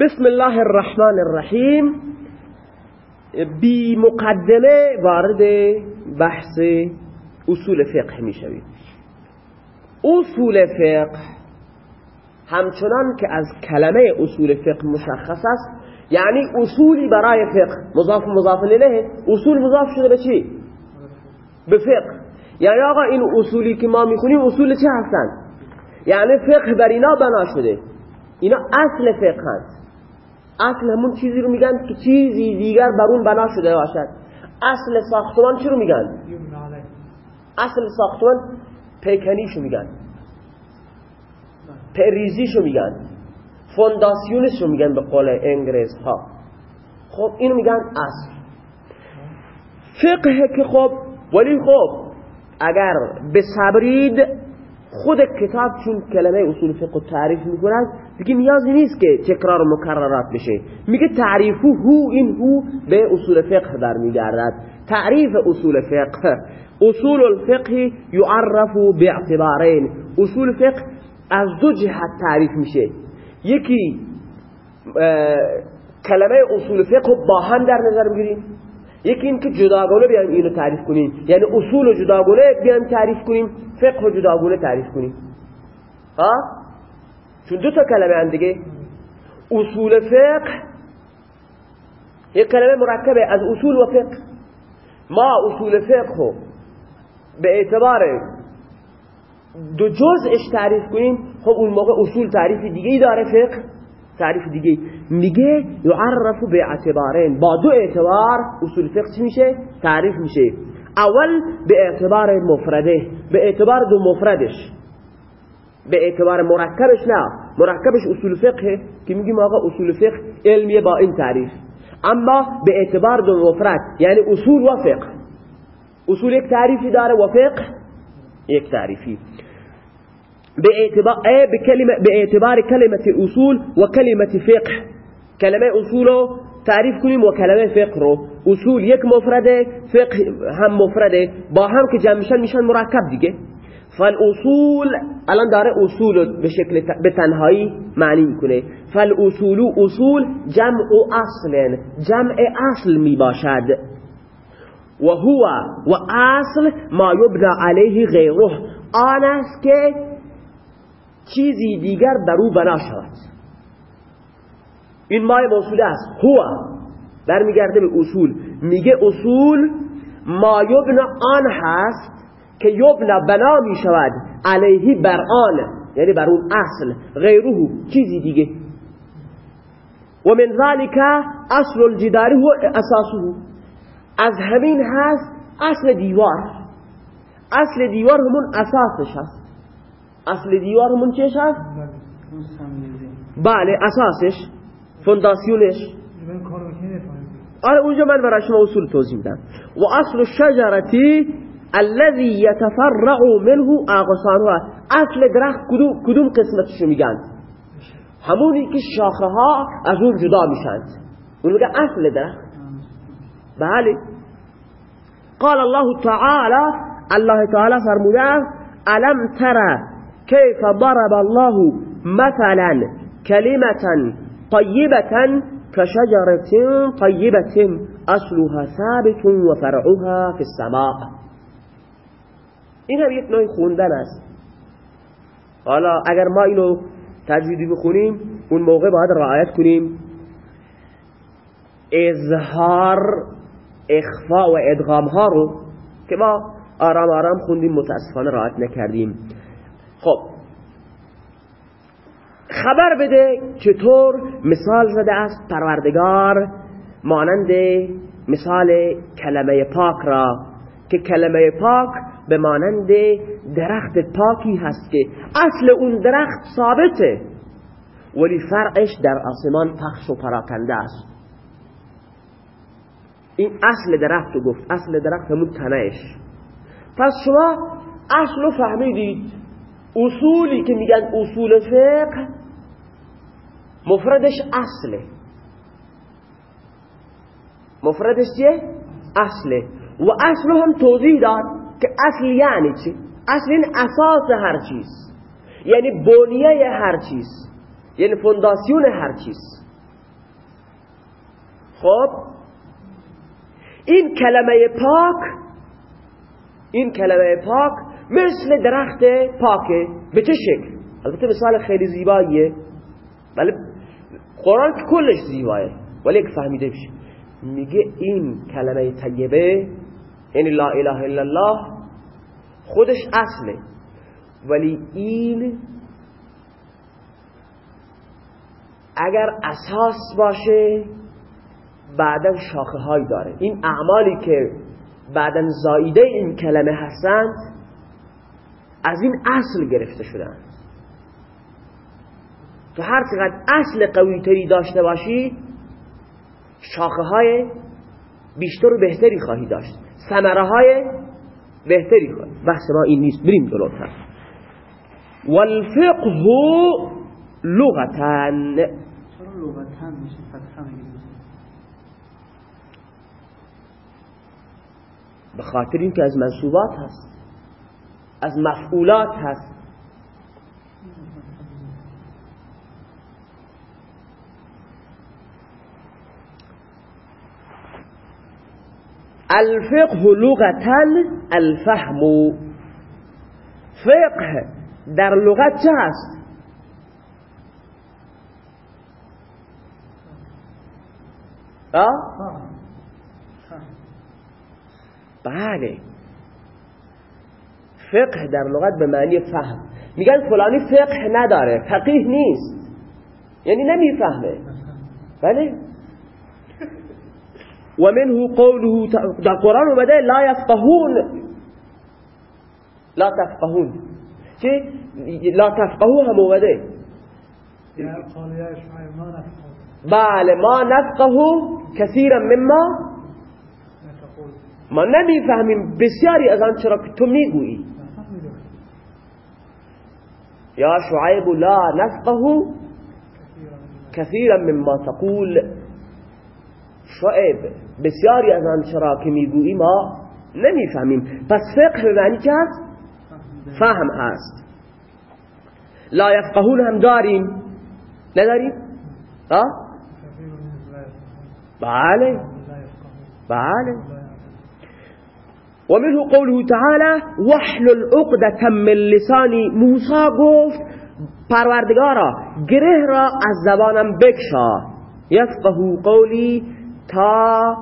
بسم الله الرحمن الرحیم. بی مقدمه وارد بحث اصول فقه می شوید اصول فقه همچنان که از کلمه اصول فقه مشخص است یعنی اصولی برای فقه. مضاف مضاف الیه. اصول مضاف شده به چی؟ به فقه. یعنی آقا این اصولی که ما می‌خونیم اصول چه هستن؟ یعنی فقه بر اینا بنا شده. اینا اصل فقه هست. اصل همون چیزی رو میگن که چیزی دیگر بر اون بنا شده باشد. اصل ساختمان چی رو میگن؟ اصل ساختمان پیکنیشو میگن. پریزیشو میگن. فونداسیونشو میگن به قول انگریز ها. خب اینو میگن اصل. فقه که خب ولی خب اگر بصبرید خود کتاب چون کلمه اصول فقه تعریف می‌کند دیگه نیازی نیست که تکرار مکررات بشه. میگه تعریفو هو این هو به اصول فقه در میگردد تعریف اصول فقه. اصول الفقه یعرف باعتبارین. اصول فقه از دو جهت تعریف میشه. یکی کلمه اصول فقه با هم در نظر بگیریم. یکی این که جداگانه بیایم اینو تعریف کنیم. یعنی اصول جداگانه بیایم تعریف کنیم فقه جداگانه تعریف کنیم. ها؟ چون دو تا کلمه هم دیگه. اصول فقه یک کلمه مرکبه از اصول و فقه. ما اصول فقه به اعتبار دو جزءش تعریف کنیم خب اون موقع اصول تعریف دیگه ای داره فقه تعریف دیگه میگه یعرف به اعتبارین. با دو اعتبار اصول فقه چی میشه؟ تعریف میشه. اول به اعتبار مفرده به اعتبار دو مفردش. به اعتبار مرکبش نه. مرکبش اصول فقه که میگیم آقا اصول فقه علمیه با این تعریف. اما به اعتبار دو مفرد یعنی اصول و فقه. اصول یک تعریفی داره و فقه یک تعریفی. به اعتبار به اعتبار کلمه اصول و کلمه فقه. کلمه اصول رو تعریف کنیم و کلمه فقه رو. اصول یک مفرده فقه هم مفرده. با هم که جمع میشن میشن مرکب دیگه. فالاصول الان داره اصول به شکل به تنهایی معنی می‌کنه. فالاصول اصول جمع اصل جمع اصل می باشد و هو و اصل ما یبنى علیه غیره. آن است که چیزی دیگر در او بنا شود. این مای موصوله است. هو. برمیگرده به اصول. میگه اصول ما یبنا آن هست که یبنا بنا می شود. علیه بر آن یعنی بر اون اصل. غیره چیزی دیگه. و من ذلك اصل الجدار هو اساسه. از همین هست اصل دیوار. اصل دیوار همون اساسش هست. اصل دیوار همون چیش هست؟ بله اساسش. فونداسیونش. آره اونجا من برای شما اصول توضیح میدم. و اصل الشجرتی الذي يتفرع منه اغصانها أصل درخت کدوم کدوم قسمتشو میگن همونی که شاخه ها از اون جدا میشن اون میگه أصل درخت. بله. قال الله تعالى الله تعالى فرموده ألم ترى كيف ضرب الله مثلا كلمة طيبة كشجرة طيبة؟ أصلها ثابت وفرعها في السماء. این هم یک نوع خوندن است. حالا اگر ما اینو تجویدی بخونیم اون موقع باید رعایت کنیم. اظهار اخفاء و ادغام ها رو که ما آرام آرام خوندیم متاسفانه رعایت نکردیم. خب. خبر بده چطور مثال زده است پروردگار مانند مثال کلمه پاک را که کلمه پاک به مانند درخت پاکی هست که اصل اون درخت ثابته. ولی فرعش در آسمان پخش و پراکنده است. این اصل درخت رو گفت اصل درخت همون تنهش پس شما اصل رو فهمیدید. اصولی که میگن اصول فقه مفردش اصله. مفردش چیه؟ اصله. و اصل هم توضیح داد. که اصل یعنی چی؟ اصل این اساس هر چیز. یعنی بنیه هر چیز. یعنی فونداسیون هر چیز. خب؟ این کلمه پاک این کلمه پاک مثل درخت پاکه. به چه شکل؟ البته مثال خیلی زیباییه. ولی قرآن کلش زیبایه. ولی یک فهمیده بشه میگه این کلمه طیبه یعنی لا اله الا الله خودش اصله. ولی این اگر اساس باشه بعدا شاخه های داره. این اعمالی که بعدا زایده این کلمه هستند از این اصل گرفته شدن. تو هر چقدر اصل قوی تری داشته باشی شاخه های بیشتر و بهتری خواهی داشت. سمره های بهتری خواهی بحث ما این نیست. بریم جلوتر. والفقه لغتن چرا لغتن میشه فتحه به خاطر اینکه از منصوبات هست از مفعولات هست. الفقه لغتا الفهم. فقه در لغت چه هست بله. فقه در لغت به معنی فهم. میگن فلانی فقه نداره فقیه نیست. یعنی نمی‌فهمه. بله؟ و منه قوله در قرآن اومده لا یفقهون لا تفقهون. چه؟ لا تفقهون هم اومده بله ما نفقه. کثیرا مما ما نمیفهمیم بسیاری از آن چرا که تو میگویی یا شعیب لا نفقه کثیرا مما. تقول. شعیب بسیاری از آن چرا که می‌گویی ما نمی‌فهمیم پس فقه به معنی چه هست؟ فهم هست لا یفقهون هم داریم نداریم؟ ها؟ بله بله ومنه قوله تعالى وحلل عقدة من لسانی موسی گفت پروردگارا گره را از زبانم بکشا یفقه قولی تا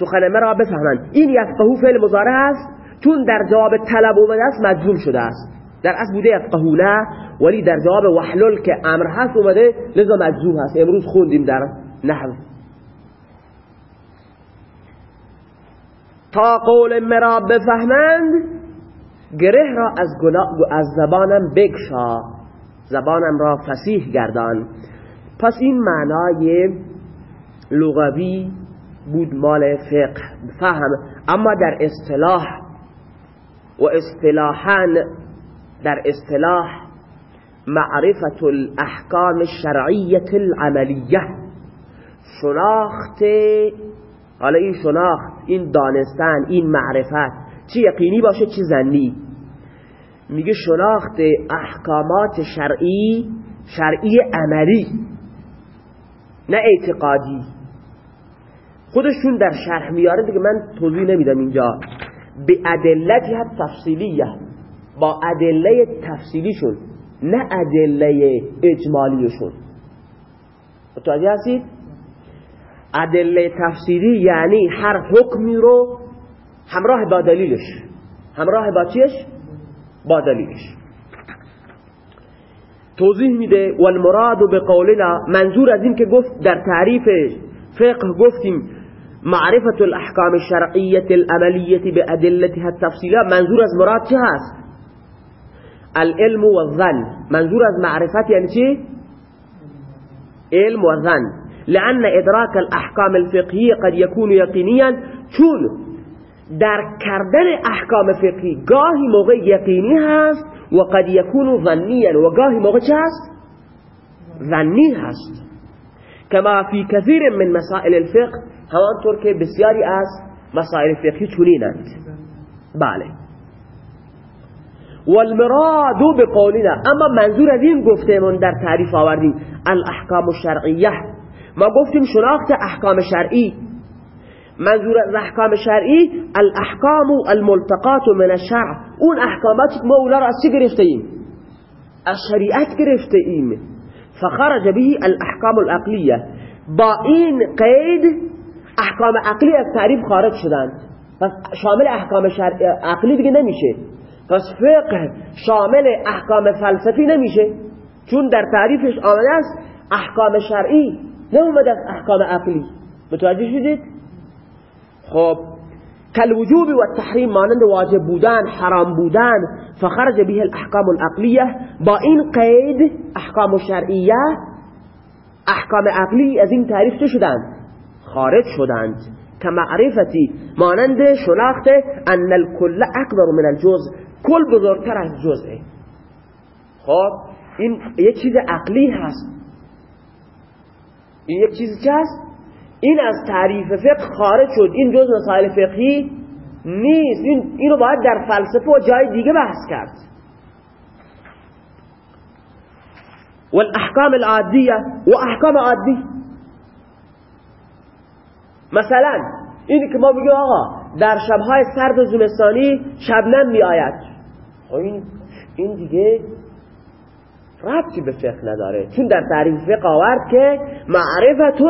سخن مرا بفهمند. این یفقهو فعل مضارع است چون در جواب طلب اومده است مجزوم شده است. در اصل بوده یفقهونه ولی در جواب وحلل که امر هست اومده لذا مجزوم هست. امروز خوندیم در نحو. تا قول مرا بفهمند گره را از, از زبانم بکشا زبانم را فسیح گردان. پس این معنای لغوی بود مال فقه فهم. اما در اصطلاح و اصطلاحا در اصطلاح معرفت الاحکام الشرعیت العملیه. شناخت حالا این شناخت این دانستن این معرفت چی یقینی باشه چی زنی میگه شناخت احکامات شرعی شرعی عملی نه اعتقادی. خودشون در شرح میاره دیگه من توضیح نمیدم اینجا. به ادلتی تفصیلیه. با ادله تفصیلیشون نه ادله اجمالیشون. متوجه هستید؟ ادله تفسیری یعنی هر حکمی رو همراه با دلیلش. همراه با چیش؟ با دلیلش. توضیح میده والمراد به قولنا منظور از این که گفت در تعریف فقه گفتیم معرفت الاحکام الشرعیت العملیت به ادلتها التفصیلة منظور از مراد چه هست؟ العلم و الظن. منظور از معرفت یعنی چی؟ علم و ظن. لأن إدراك الأحكام الفقهية قد يكون يقينيا چون در کردن أحکام فقهی گاهی موقع یقینی هست و قد یکون ظنیا و چه هست؟ ظنی هست. کما فی کثیر من مسائل الفقه همانطور که بسیاری از مسائل فقهی چنینند بله. والمراد بقولنا اما منظور از این گفتمون در تعریف آوردیم الاحکام الشرعیه. ما گفتیم شناخت احکام شرعی. منظور از احکام شرعی الاحکام الملتقات من الشرع. اون احکاماتی که ما اونا را از چه گرفته ایم از شریعت گرفته ایم فخرج به الاحکام العقلیه. با این قید احکام عقلی از تعریف خارج شدند. پس شامل احکام عقلی دیگه نمیشه. پس فقه شامل احکام فلسفی نمیشه. چون در تعریفش آمده است احکام شرعی نه اومده است احکام عقلی. متوجه شدید؟ خب کالوجوب و تحریم مانند واجب بودن حرام بودن فخرج به الاحکام العقلیه. با این قید احکام شرعیه احکام عقلی از این تعریف شدند؟ خارج شدند. که معرفتی مانند شناخت ان الکل اکبر من الجزء کل بزرگتر از جزء. خب این یک چیز عقلی هست. این یک چیز چه هست؟ این از تعریف فقه خارج شد. این جز مسائل فقهی نیست. این اینو باید در فلسفه و جای دیگه بحث کرد. والاحکام العادیه و احکام عادی مثلا این که ما بگیم آقا در شبهای سرد و زمستانی شبنم می آید خب این, این دیگه ربطی به فقه نداره. چون در تعریف فقه آورد که معرفت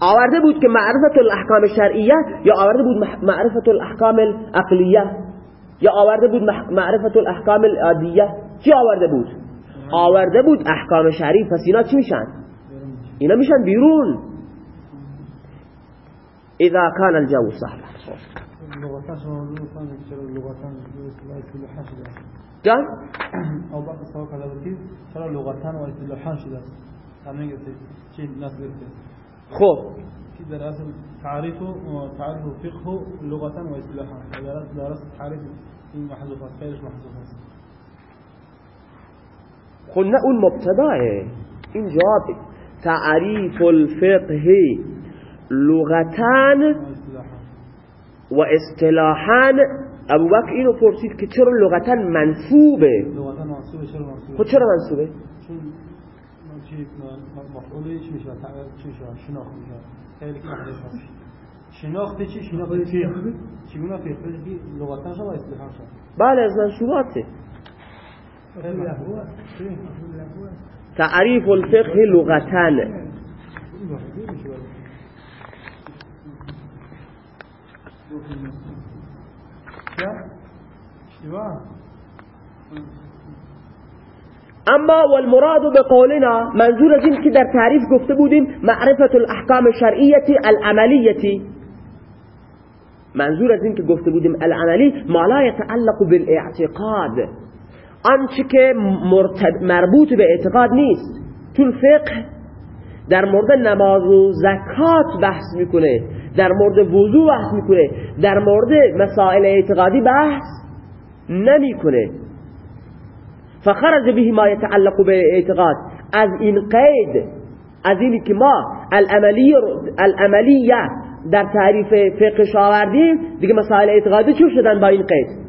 آورده بود که معرفت الاحکام شرعیه یا آورده بود معرفت الاحکام الاقلیه یا آورده بود معرفت الاحکام العادیه. چی آورده بود؟ آورده بود احکام شرعی. پس اینا چی میشن؟ اینا میشن بیرون. إذا كان الجو سهلا. كان أو بعض السواق على لغتان وإتلوحان شداس أمين قلت شيء الناس تعريفه وتعريفه فقه لغتان وإتلوحان تعريف قلنا اون مبتداه این جواب الفقه لغتان و اصطلاحا ابو بکر اینو پرسید که چرا لغتا منصوبه؟ خب چرا منصوبه؟ شناخت چی؟ شناخت چی؟ چگونه فقه؟ لغتا و اصطلاحا بله از منصوباته. تعریف الفقه لغتان. أما والمراد بقولنا منظور از این که در تعریف گفته بودیم معرفت الاحکام شرعیتی العملیتی منظور از این که گفته بودیم العملی ما لا يتعلق بالاعتقاد. آنچه که مربوط به اعتقاد نیست. چون فقه در مورد نماز و زکات بحث می‌کنه در مورد وضوع بحث می‌کنه در مورد مسائل اعتقادی بحث نمی‌کنه. فخرج به ما يتعلق به اعتقاد از این قید از اینی که ما العملیه در تعریف فقه آوردیم دیگه مسائل اعتقادی چون شدن با این قید؟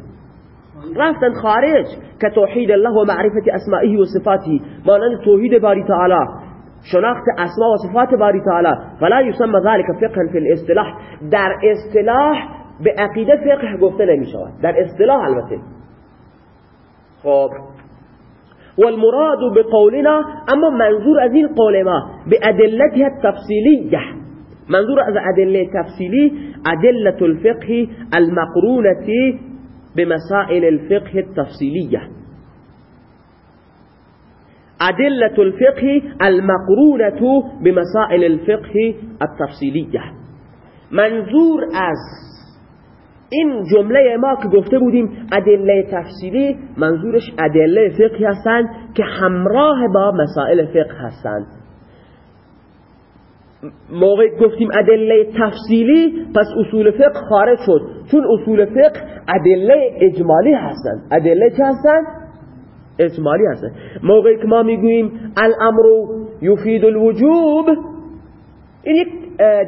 رفتن خارج که توحید الله و معرفت اسمائه و صفاته مانند توحید باری تعالی. شناخت اسما و صفات باری تعالی فلا يسمى ذلك فقها في الاصطلاح. در اصطلاح به عقیده فقه گفته نمی شود در اصطلاح البته. خب. والمراد بقولنا اما منظور از این قول ما به ادلتها التفصیلیه. منظور از ادله تفصیلی ادلة الفقه المقرونة بمسائل الفقه التفصيلية أدلة الفقه المقرونة بمسائل الفقه التفصيلية. منظور از این جمله ما که گفته بودیم ادله تفصیلی منظورش ادله فقهی هستند که همراه با مسائل فقه هستند. موقع گفتیم ادله تفصیلی پس اصول فقه خارج شد. چون اصول فقه ادله اجمالی هستند. ادله چه هستند؟ اجمالی هستند موقعی که ما می‌گوییم الامر یفید الوجوب این یک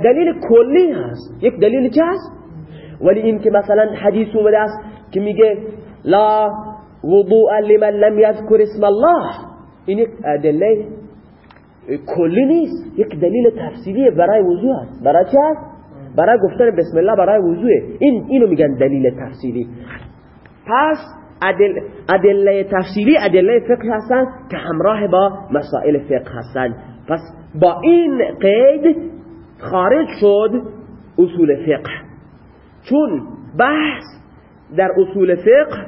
دلیل کلی هست. یک دلیل چه هست؟ ولی این که مثلا حدیث اومده است که میگه لا وضوءا لمن لم يذكر اسم الله. این یک ادله کلی نیست. یک دلیل تفصیلی برای وضوع است برای چه است برای گفتن بسم الله برای وضوع این اینو میگن دلیل تفصیلی. پس ادل ادله تفصیلی ادله فقه هستن که همراه با مسائل فقه هستن. پس با این قید خارج شد اصول فقه. چون بحث در اصول فقه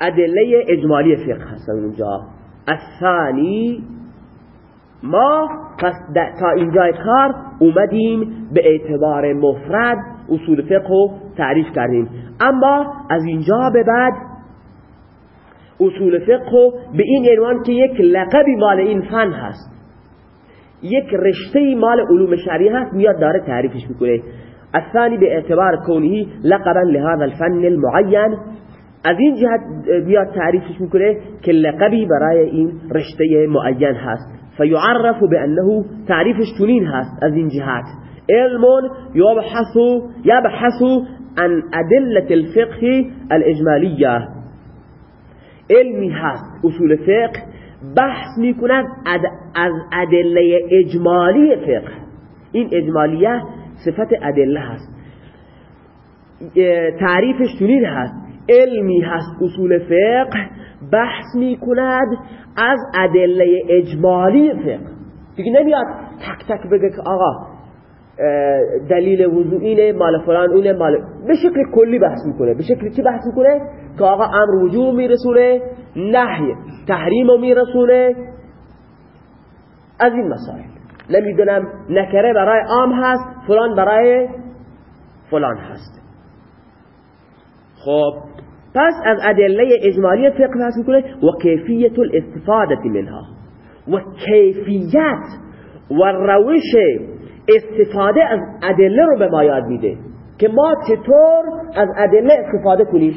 ادله اجمالی فقه هستن اونجا. الثانی ما پس تا اینجای کار اومدیم به اعتبار مفرد اصول فقه رو تعریف کردیم. اما از اینجا به بعد اصول فقه به این عنوان که یک لقبی مال این فن هست یک رشته مال علوم شرعی هست میاد داره تعریفش می‌کنه. الثانی به اعتبار کونه لقبا لهذا الفن المعین. از این جهت بیاد تعریفش می‌کنه که لقبی برای این رشته معین هست. فیعرف بانه تعریفش چنین هست از این جهت. علم يبحث يبحث عن ادله الفقه الاجمالیه علمی هست اصول فقه بحث می‌کند از ادله اجمالی فقه. این اجمالیه صفت ادله هست. تعریفش چنین هست. علمی هست اصول فقه بحث می‌کند از ادله اجمالی فقه. دیگه نمیاد تک تک بگه که آقا دلیل وضوع اینه مال فلان اونه مال به شکل کلی بحث می‌کنه. به شکل چی بحث می‌کنه؟ که آقا امر وجوب میرسونه نهی تحریم میرسونه. از این مسائل. نمی‌دونم نکره برای عام هست فلان برای فلان هست. خب پس از ادله اجمالی فقه بحث می‌کنه و کیفیت الاستفاده منها. و کیفیت و روش استفاده از ادله رو به ما یاد میده که ما چطور از ادله استفاده کنیم.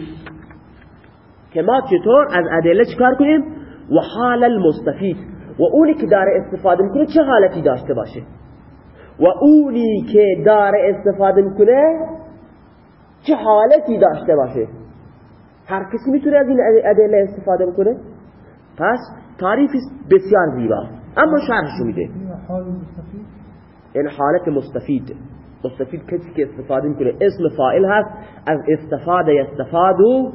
که ما چطور از ادله چکار کنیم؟ و حال المستفید. و اونی که داره استفاده می‌کنه چه حالتی داشته باشه؟ و اونی که داره استفاده می‌کنه چه حالتی داشته باشه؟ هر کسی می‌تونه از این ادله استفاده بکنه؟ پس تعریف بسیار زیبا. اما شرحشو میده. این حالت مستفید مستفید کسی که استفاده میکنه اسم فائل هست. از استفاده یستفادو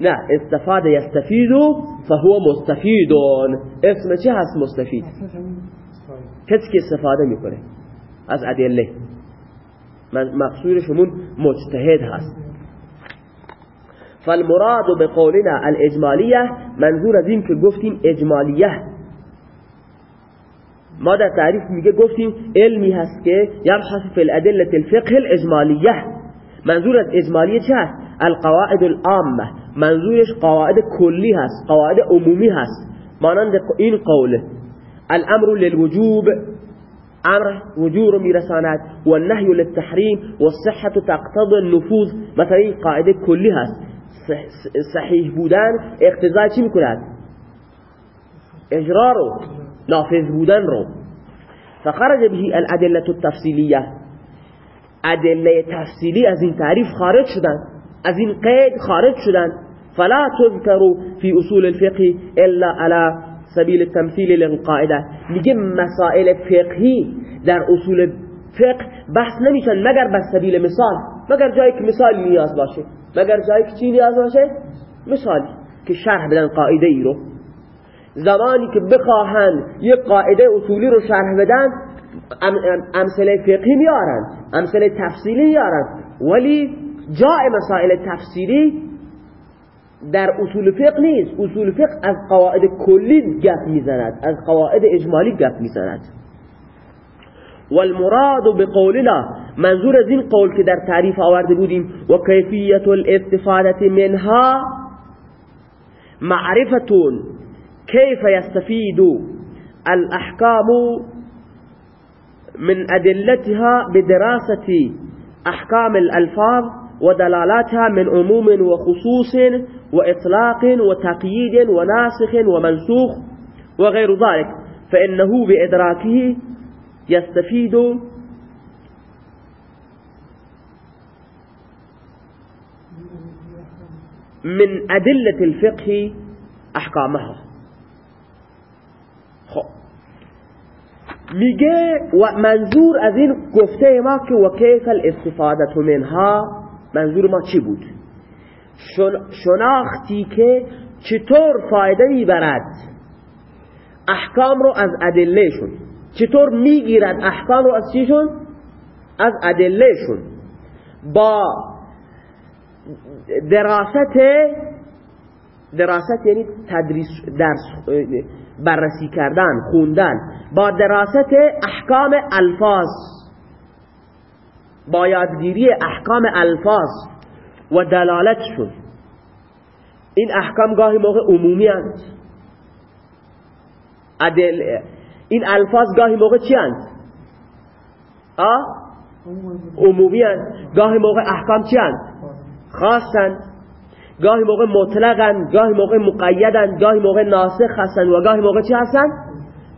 نه استفاده یستفیدو فهو مستفیدون اسم چه هست مستفید کسی که استفاده میکنه. از ادله. مقصودشمون مجتهد هست. فالمراد بقولنا الاجمالیه. منظور از این که گفتیم اجمالیه. ما در تعریف میگه؟ گفتیم علمی هست که یبحث فی الادلة الفقه الاجمالیه. منظور از اجمالیه چه هست؟ القواعد العامه. منظورش قواعد کلی هست قواعد عمومی هست. مانند این قوله الامر للوجوب أمر وجوب میرساند و النهی للتحریم و الصحة تقتضی النفوذ. مثلا این قاعدة کلی هست. صحیح بودن اقتضا چی میکند؟ اجرا رو نافذ بودن رو. فخرج به الأدلة التفصیلیه أدلة تفصیلی از این تعریف خارج شدن. از این قید خارج شدن. فلا تذكر في أصول الفقه إلا على سبیل التمثيل للقاعدة. میگه مسائل فقهی در اصول فقه بحث نمیشن مگر به سبیل مثال. مگر جایی که مثال نیاز باشه. مگر جایی که چی نیاز باشه؟ مثالی. که شرح بدن قاعدة ای رو. زمانی که بخواهند یک قاعده اصولی رو شرح بدن امثله فقهی میارن امثله تفصیلی میارن. ولی جای مسائل تفصیلی در اصول فقه نیست. اصول فقه از قواعد کلی گپ می‌زند از قواعد اجمالی گپ می‌زند. والمراد بقولنا منظور از این قول که در تعریف آورده بودیم و کیفیت الاستفاده منها معرفتون. كيف يستفيد الأحكام من أدلتها بدراسة أحكام الألفاظ ودلالاتها من عموم وخصوص وإطلاق وتقييد وناسخ ومنسوخ وغير ذلك فإنه بإدراكه يستفيد من أدلة الفقه احکامها خب. میگه و منظور از این گفته ما که و کیف الاستفاده منها منظور ما چی بود؟ شناختی که چطور فایده می‌برد احکام رو از ادلهشون. چطور می‌گیرد احکام رو از چیشون؟ از ادلهشون. با دراست دراست یعنی تدریس درس بررسی کردن خوندن. با دراست احکام الفاظ. با یادگیری احکام الفاظ. و دلالتشون این احکام گاهی موقع عمومی هست. این الفاظ گاهی موقع چی هست؟ عمومی هست. گاهی موقع احکام چی هست؟ خاصن گاهی موقع مطلقن گاهی موقع مقیدن گاهی موقع ناسخ هستن و گاهی موقع چی هستن؟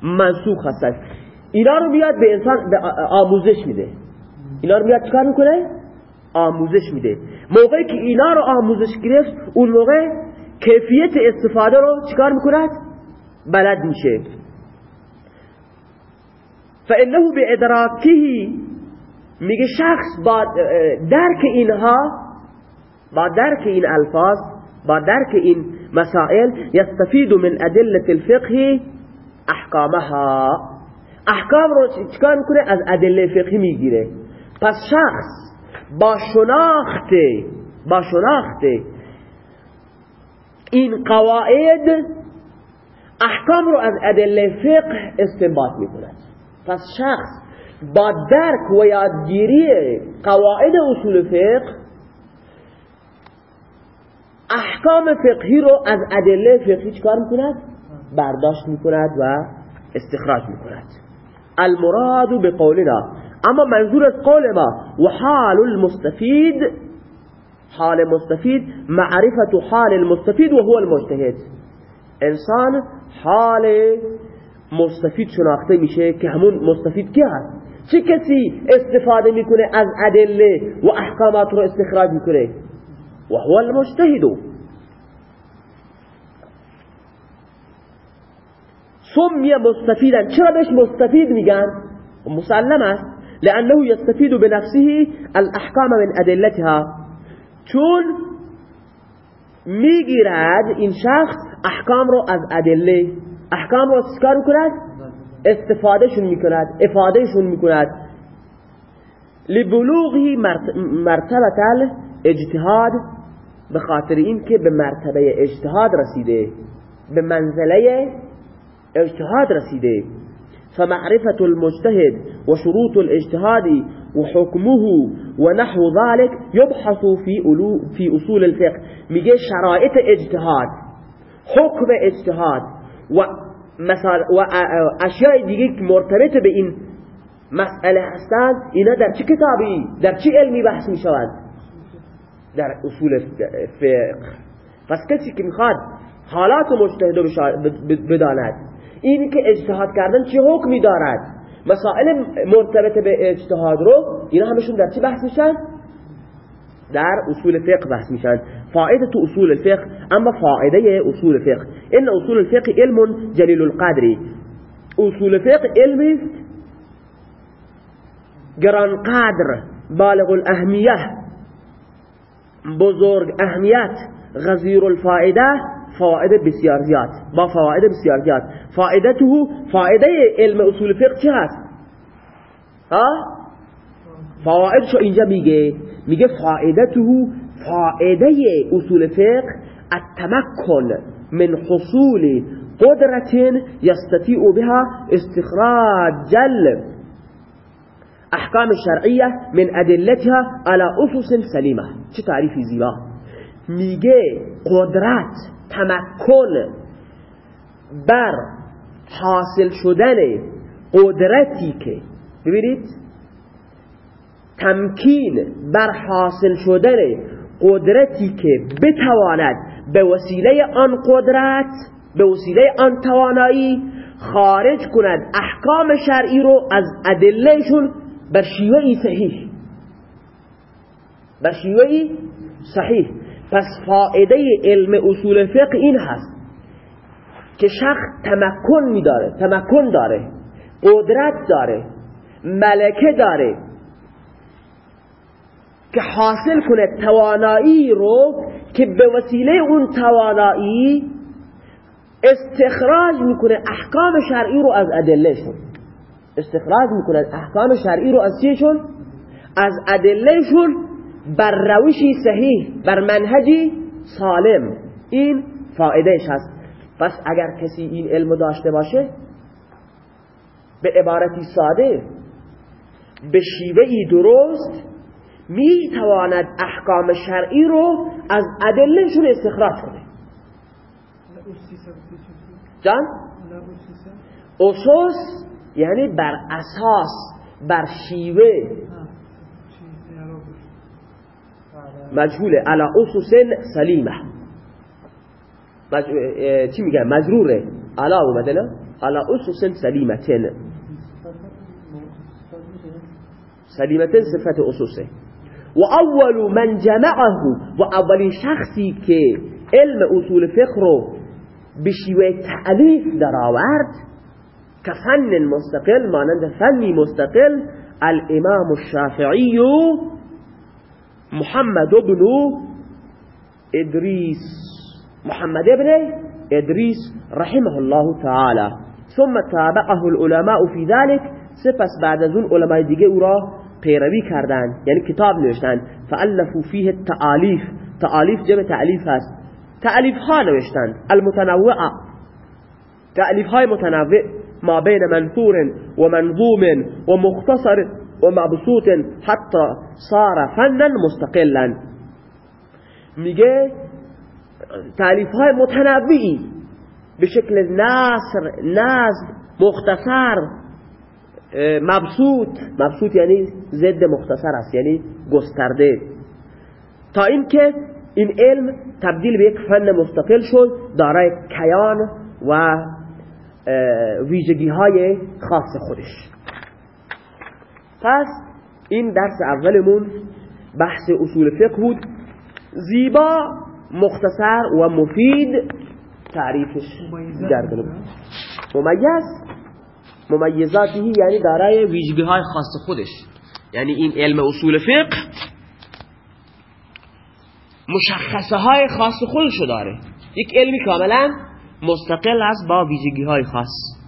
منسوخ هستن. اینا رو میاد به انسان به آموزش میده. اینا رو میاد چکار می‌کنه؟ آموزش میده. موقعی که اینا رو آموزش گرفت اون موقع کیفیت استفاده رو چکار می‌کند؟ بلد میشه. فانه به ادراکه میگه شخص با درک اینها با درک این ألفاظ با درک این مسائل یستفید من أدلة الفقه احکامها احکام رو چکار میکنه؟ از ادله فقهی میگیره. پس شخص با شناخت با شناخت این قواعد احکام رو از ادله فقه استنباط میکند پس شخص با درک و یادگیری قواعد اصول فقه احکام فقهی رو از ادله فقهی چکار می‌کند؟ برداشت می‌کند و استخراج می‌کند. المراد بقولنا اما منظور از قول ما و حال المستفید حال مستفید معرفت حال المستفید و هو المجتهد. انسان حال مستفید شناخته میشه که همون مستفید کی هست؟ چه کسی استفاده می‌کنه از ادله و احکامات رو استخراج می‌کنه؟ وهو المجتهد. سمي مستفيدا. چرا بهش مستفید میگن؟ مسلم است لأنه يستفيد بنفسه الاحکام من أدلتها. چون میگیرد این شخص احکام رو از ادله. احکام رو چکار میکند؟ استفادهشون میکند افادهشون میکند. لبلوغه مرتبة اجتهاد به خاطر این که به مرتبه اجتهاد رسیده به منزله اجتهاد رسیده. فمعرفة المجتهد وشروط الاجتهاد وحكمه ونحو ذلك يبحث في, في أصول الفقه. میگه شرائط اجتهاد حکم اجتهاد و و اشیاء دیگه که مرتبط به این مسئله هستند اینا در چه کتابی؟ در چه علمی بحث می در اصول فقه. پس کسی که می‌خواد حالات مجتهد بداند این که اجتهاد کردن چه حکمی دارد؟ مسائل مرتبط به اجتهاد رو اینا همشون در چی بحث میشن؟ در اصول فقه بحث میشن. فائده تو اصول الفقه اما فائده اصول فقه. ان اصول الفقه علم جلیل القدر. اصول فقه علم گران قدر بالغ الاهمیه. بزرگ اهمیت غزیر الفائده فائده بسیار زیاد با فواید بسیار زیاد. فائدته فائده علم اصول فقه چه هست؟ ها؟ فوائدشو اینجا میگه؟ میگه فائدته فائده اصول فقه التمکن من حصول قدرت يستطيع بها استخراج احکام شرعیه من ادلتها على اسس سلیمه. چه تعریفی زیبا. میگه قدرت تمکن بر حاصل شدن قدرتی که ببینید؟ تمکین بر حاصل شدن قدرتی که بتواند به وسیله آن قدرت به وسیله آن توانایی خارج کند احکام شرعی رو از ادلهشون بر شیوهی صحیح. بر شیوهی صحیح. پس فائده علم اصول فقه این هست که شخص تمکن میداره تمکن داره قدرت داره ملکه داره که حاصل کنه توانایی رو که به وسیله اون توانایی استخراج می‌کنه احکام شرعی رو از ادلهشون. استخراج می‌کنه احکام شرعی رو از چیشون؟ از ادلهشون بر روشی صحیح بر منهجی سالم. این فایدهش هست. پس اگر کسی این علم داشته باشه به عبارتی ساده به شیوهی درست می تواند احکام شرعی رو از ادلهشون استخراج کنه. جان؟ اسوس یعنی بر اساس بر شیوه. مجهوله علا اسوس سلیمه. چی میگه مجروره. علا اومده نه؟ علا اسوس سلیمتن سلیمتن صفت اسوسه و اول من جمعه و اولین شخصی که علم اصول فقه رو به شیوه تعلیف در آورد که فن مستقل مانند فنی مستقل الامام الشافعی محمد بن ادریس. محمد ابن ادریس رحمه الله تعالى ثم تابعه العلماء في ذلك. سپس بعد از اون علمای دیگه أو را پیروی کردند یعنی فألفوا فيه التعالیف تعالیف جمع تعلیف هست. تعلیف ها نوشتند. المتنوع تعلیف های متنوع. ما بین منثور و منظوم و مختصر و مبسوط حتی صار فنا مستقلا. میگه تعلیف های متنوعی به شکل نصر مختصر مبسوط. مبسوط یعنی ضد مختصر است یعنی گسترده. تا اینکه این علم تبدیل به یک فن مستقل شد دارای کیان و ویژگی های خاص خودش. پس این درس اولمون بحث اصول فقه بود. زیبا مختصر و مفید تعریفش در ممیز ممیزاتی یعنی دارای ویژگی های خاص خودش. یعنی این علم اصول فقه مشخصه های خاص خودشو داره. یک علمی کاملا مستقل است با ویژگی های خاص.